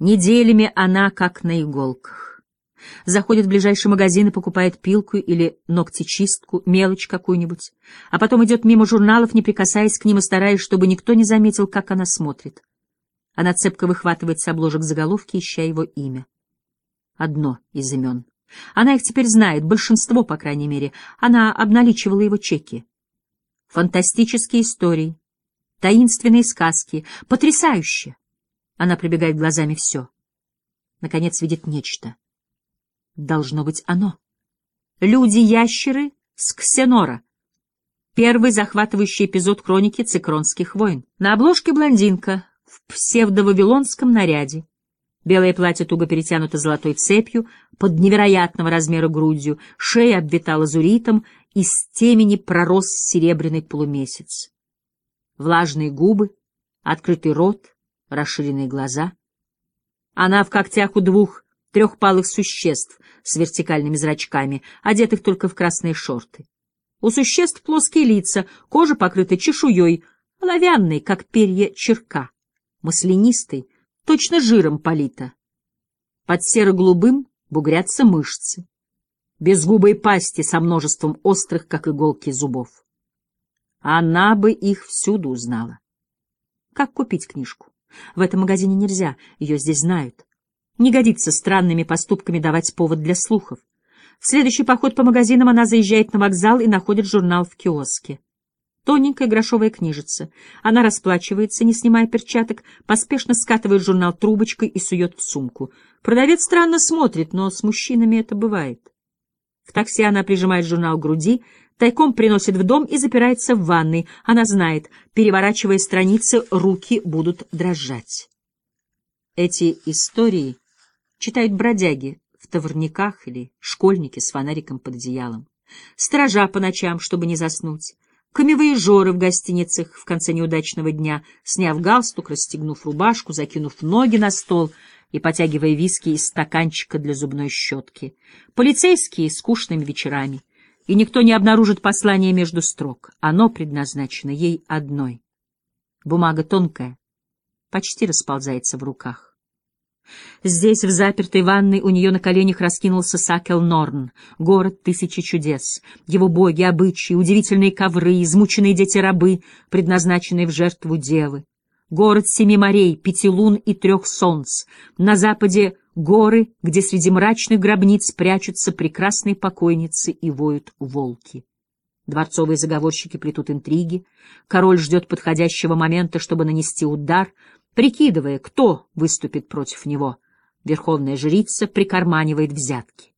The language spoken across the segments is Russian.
Неделями она как на иголках. Заходит в ближайший магазин и покупает пилку или ногтечистку, мелочь какую-нибудь, а потом идет мимо журналов, не прикасаясь к ним и стараясь, чтобы никто не заметил, как она смотрит. Она цепко выхватывает с обложек заголовки, ища его имя. Одно из имен. Она их теперь знает, большинство, по крайней мере. Она обналичивала его чеки. Фантастические истории, таинственные сказки, потрясающе. Она пробегает глазами все. Наконец видит нечто. Должно быть оно. Люди-ящеры с Ксенора. Первый захватывающий эпизод хроники цикронских войн. На обложке блондинка в псевдовавилонском наряде. Белое платье туго перетянуто золотой цепью, под невероятного размера грудью, шея обвита лазуритом, из темени пророс серебряный полумесяц. Влажные губы, открытый рот, расширенные глаза. Она в когтях у двух трехпалых существ с вертикальными зрачками, одетых только в красные шорты. У существ плоские лица, кожа покрыта чешуей, оловянной, как перья черка, маслянистой, точно жиром полита. Под серо-голубым бугрятся мышцы, безгубые пасти со множеством острых, как иголки, зубов. Она бы их всюду узнала. Как купить книжку? В этом магазине нельзя, ее здесь знают. Не годится странными поступками давать повод для слухов. В следующий поход по магазинам она заезжает на вокзал и находит журнал в киоске. Тоненькая грошовая книжица. Она расплачивается, не снимая перчаток, поспешно скатывает журнал трубочкой и сует в сумку. Продавец странно смотрит, но с мужчинами это бывает. В такси она прижимает журнал к груди, тайком приносит в дом и запирается в ванной. Она знает, переворачивая страницы, руки будут дрожать. Эти истории читают бродяги в товарниках или школьники с фонариком под одеялом. Стража по ночам, чтобы не заснуть камевые жоры в гостиницах в конце неудачного дня, сняв галстук, расстегнув рубашку, закинув ноги на стол и потягивая виски из стаканчика для зубной щетки, полицейские скучными вечерами, и никто не обнаружит послание между строк. Оно предназначено ей одной. Бумага тонкая, почти расползается в руках. Здесь, в запертой ванной, у нее на коленях раскинулся Сакел Норн, город тысячи чудес. Его боги, обычаи, удивительные ковры, измученные дети-рабы, предназначенные в жертву девы. Город семи морей, пяти лун и трех солнц. На западе — горы, где среди мрачных гробниц прячутся прекрасные покойницы и воют волки. Дворцовые заговорщики плетут интриги. Король ждет подходящего момента, чтобы нанести удар — прикидывая, кто выступит против него. Верховная жрица прикарманивает взятки.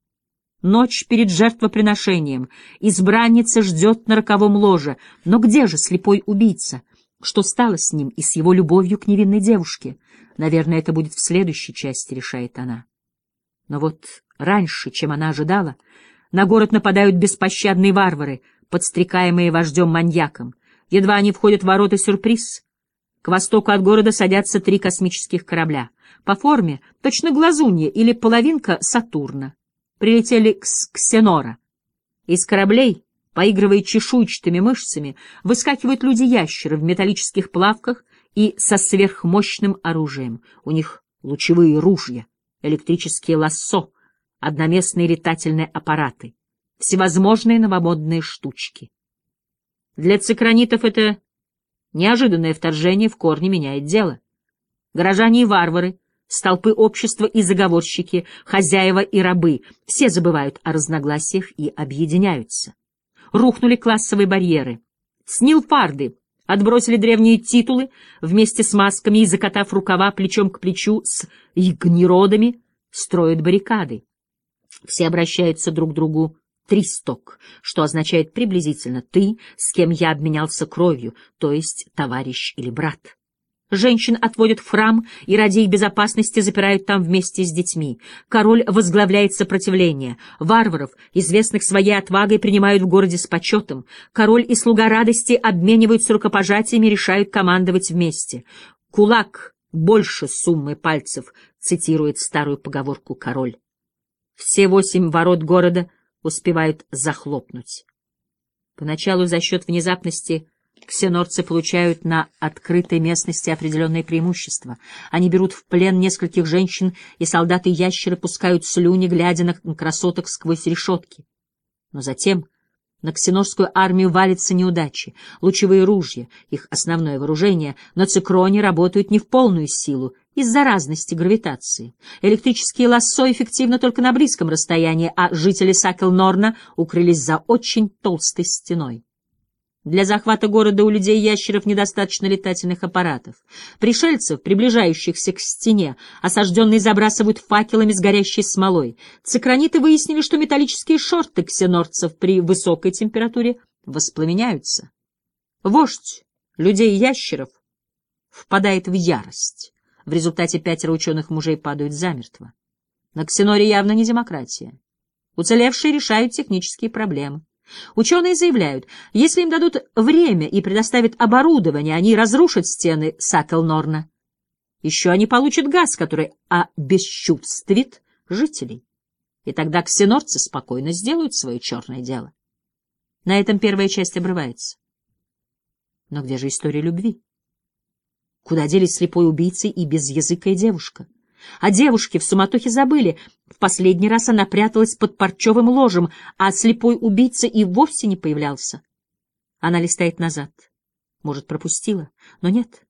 Ночь перед жертвоприношением. Избранница ждет на роковом ложе. Но где же слепой убийца? Что стало с ним и с его любовью к невинной девушке? Наверное, это будет в следующей части, решает она. Но вот раньше, чем она ожидала, на город нападают беспощадные варвары, подстрекаемые вождем-маньяком. Едва они входят в ворота сюрприз. К востоку от города садятся три космических корабля. По форме точно глазунья или половинка Сатурна. Прилетели с Ксенора. Из кораблей, поигрывая чешуйчатыми мышцами, выскакивают люди-ящеры в металлических плавках и со сверхмощным оружием. У них лучевые ружья, электрические лассо, одноместные летательные аппараты, всевозможные новомодные штучки. Для цикронитов это Неожиданное вторжение в корне меняет дело. Горожане и варвары, столпы общества и заговорщики, хозяева и рабы — все забывают о разногласиях и объединяются. Рухнули классовые барьеры. Снилфарды отбросили древние титулы вместе с масками и, закатав рукава плечом к плечу с игниродами, строят баррикады. Все обращаются друг к другу Тристок, что означает приблизительно «ты, с кем я обменялся кровью», то есть товарищ или брат. Женщин отводят в храм и ради их безопасности запирают там вместе с детьми. Король возглавляет сопротивление. Варваров, известных своей отвагой, принимают в городе с почетом. Король и слуга радости обмениваются рукопожатиями и решают командовать вместе. «Кулак больше суммы пальцев», цитирует старую поговорку король. Все восемь ворот города — успевают захлопнуть. Поначалу за счет внезапности Ксенорцы получают на открытой местности определенные преимущества. Они берут в плен нескольких женщин, и солдаты-ящеры пускают слюни, глядя на красоток сквозь решетки. Но затем на ксенорскую армию валятся неудачи. Лучевые ружья, их основное вооружение, на цикроне работают не в полную силу из-за разности гравитации. Электрические лассо эффективны только на близком расстоянии, а жители Сакел-Норна укрылись за очень толстой стеной. Для захвата города у людей-ящеров недостаточно летательных аппаратов. Пришельцев, приближающихся к стене, осажденные забрасывают факелами с горящей смолой. Цикраниты выяснили, что металлические шорты ксенорцев при высокой температуре воспламеняются. Вождь людей-ящеров впадает в ярость. В результате пятеро ученых мужей падают замертво. На Ксеноре явно не демократия. Уцелевшие решают технические проблемы. Ученые заявляют, если им дадут время и предоставят оборудование, они разрушат стены Сакелнорна. Еще они получат газ, который обесчувствит жителей. И тогда ксенорцы спокойно сделают свое черное дело. На этом первая часть обрывается. Но где же история любви? Куда делись слепой убийцы и безязыкая девушка? А девушки в суматохе забыли. В последний раз она пряталась под парчевым ложем, а слепой убийца и вовсе не появлялся. Она листает назад. Может, пропустила, но нет.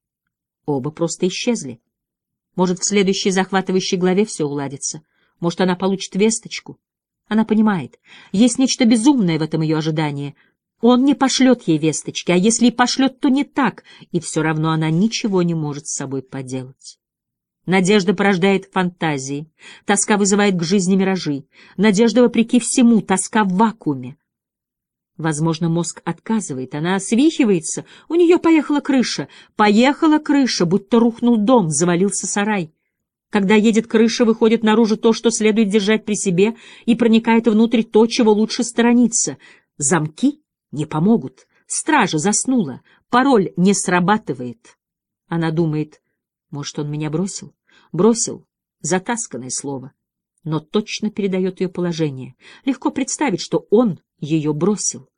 Оба просто исчезли. Может, в следующей захватывающей главе все уладится. Может, она получит весточку. Она понимает, есть нечто безумное в этом ее ожидании. Он не пошлет ей весточки, а если и пошлет, то не так, и все равно она ничего не может с собой поделать. Надежда порождает фантазии, тоска вызывает к жизни миражи, надежда вопреки всему, тоска в вакууме. Возможно, мозг отказывает, она свихивается, у нее поехала крыша, поехала крыша, будто рухнул дом, завалился сарай. Когда едет крыша, выходит наружу то, что следует держать при себе, и проникает внутрь то, чего лучше сторониться. Замки не помогут, стража заснула, пароль не срабатывает. Она думает, может, он меня бросил? Бросил. Затасканное слово. Но точно передает ее положение. Легко представить, что он ее бросил.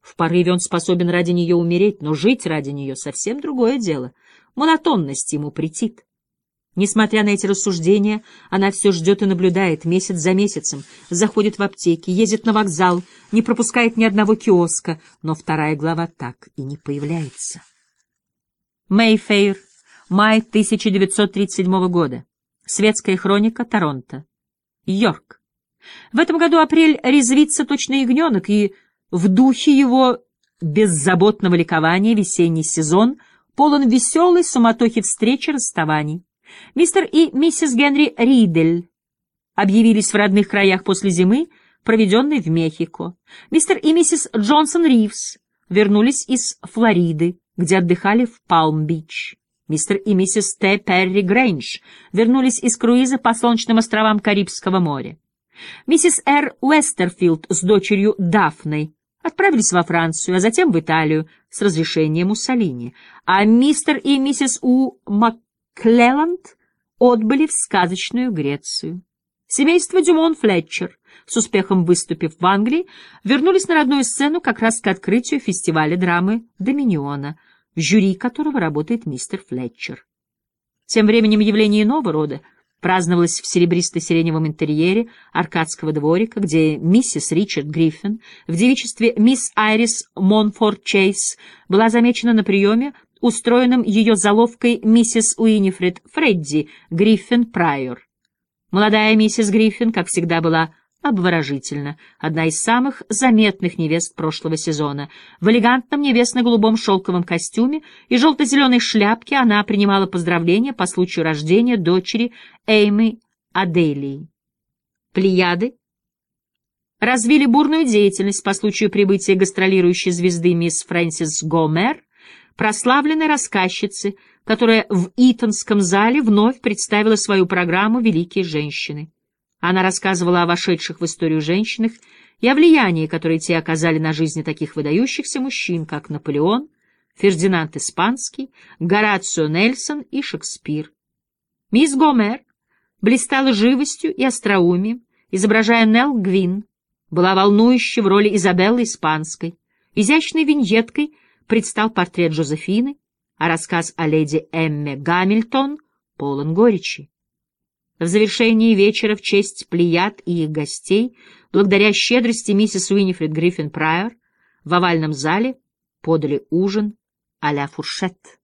В порыве он способен ради нее умереть, но жить ради нее совсем другое дело. Монотонность ему претит. Несмотря на эти рассуждения, она все ждет и наблюдает месяц за месяцем, заходит в аптеки, ездит на вокзал, не пропускает ни одного киоска, но вторая глава так и не появляется. Мэйфейр Май 1937 года. Светская хроника, Торонто. Йорк. В этом году апрель резвится точно ягненок, и в духе его беззаботного ликования весенний сезон полон веселой суматохи встреч и расставаний. Мистер и миссис Генри Ридель объявились в родных краях после зимы, проведенной в Мехико. Мистер и миссис Джонсон Ривз вернулись из Флориды, где отдыхали в Палм-Бич. Мистер и миссис Т. Перри Грейндж вернулись из круиза по солнечным островам Карибского моря. Миссис Р. Уэстерфилд с дочерью Дафной отправились во Францию, а затем в Италию с разрешения Муссолини, а мистер и миссис У. Макклелланд отбыли в сказочную Грецию. Семейство Дюмон Флетчер, с успехом выступив в Англии, вернулись на родную сцену как раз к открытию фестиваля драмы «Доминиона», в жюри которого работает мистер Флетчер. Тем временем явление иного рода праздновалось в серебристо-сиреневом интерьере аркадского дворика, где миссис Ричард Гриффин в девичестве мисс Айрис Монфорд Чейз была замечена на приеме, устроенном ее заловкой миссис Уинифред Фредди Гриффин Прайор. Молодая миссис Гриффин, как всегда, была обворожительна, одна из самых заметных невест прошлого сезона. В элегантном небесно-голубом шелковом костюме и желто-зеленой шляпке она принимала поздравления по случаю рождения дочери Эймы Аделии. Плеяды развили бурную деятельность по случаю прибытия гастролирующей звезды мисс Фрэнсис Гомер, прославленной рассказчицы, которая в Итонском зале вновь представила свою программу «Великие женщины». Она рассказывала о вошедших в историю женщинах и о влиянии, которое те оказали на жизни таких выдающихся мужчин, как Наполеон, Фердинанд Испанский, Горацио Нельсон и Шекспир. Мисс Гомер блистала живостью и остроумием, изображая Нелл Гвин, была волнующей в роли Изабеллы Испанской, изящной виньеткой предстал портрет Жозефины, а рассказ о леди Эмме Гамильтон полон горечи. В завершении вечера в честь плеяд и их гостей, благодаря щедрости миссис Уинифред Гриффин Прайор, в овальном зале подали ужин а-ля фуршет.